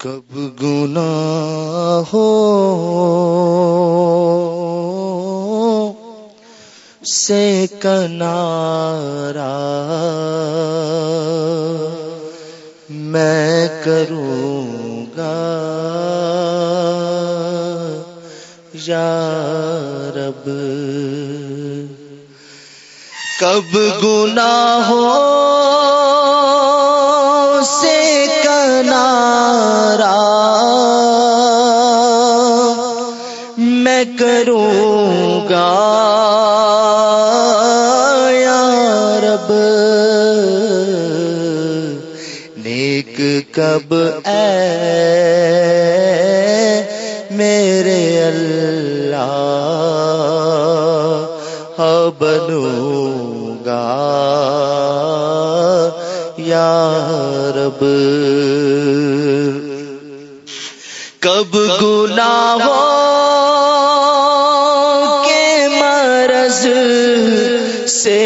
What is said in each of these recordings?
کب گنا ہو؟ سے کنارا میں کروں گا یا رب کب گنا ہو؟ میں کروں گا۔ یا رب، نیک کب اے میرے اللہ بنوں گا۔ یا رب، کب گنا سے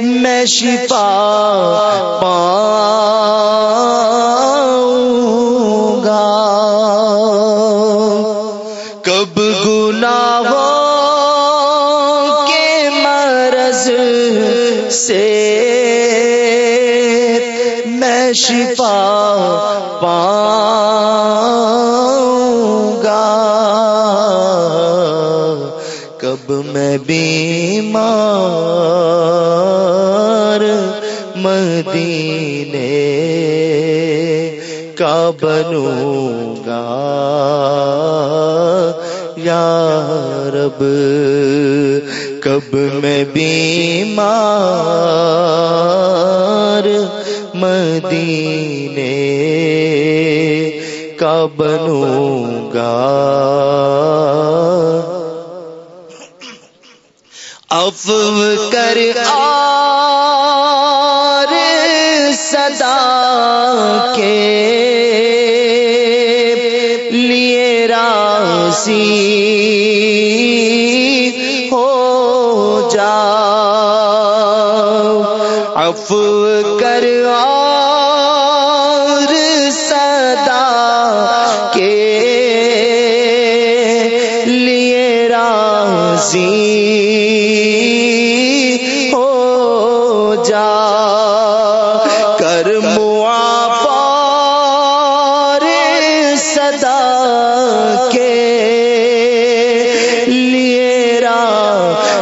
میں شفا پاؤں گا۔ کب گنا کے مرض سے میں شفا پاؤں گا۔ کب میں بیمار مدینے کا بنوں گا یا رب، کب میں بیمار مدینے کا بنوں گا افو کر آر صدا کے لیے راسی ہو جا افو کر آر صدا کے لیے راضی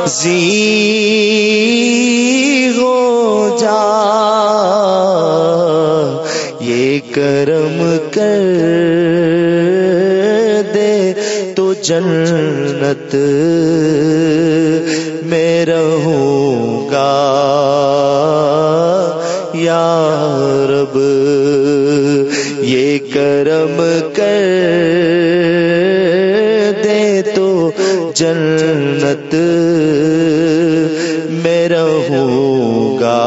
راضی ہو جا یہ کرم کر دے تو جنت میں رہوں گا۔ یا رب، یہ کرم کر جنت میں رہوں گا۔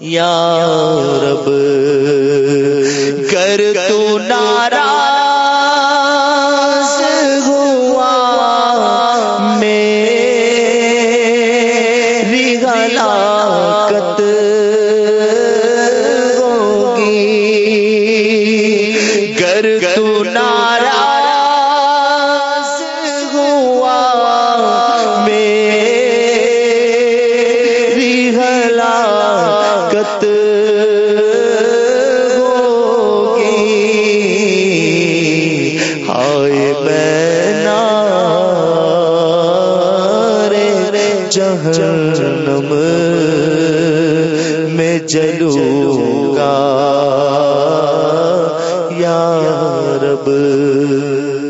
یا رب کر تو ناراض ہوا میری ہلاکت ہوگی۔ گر تو ناراض آئے ہائے رے جہنم میں جلوں گا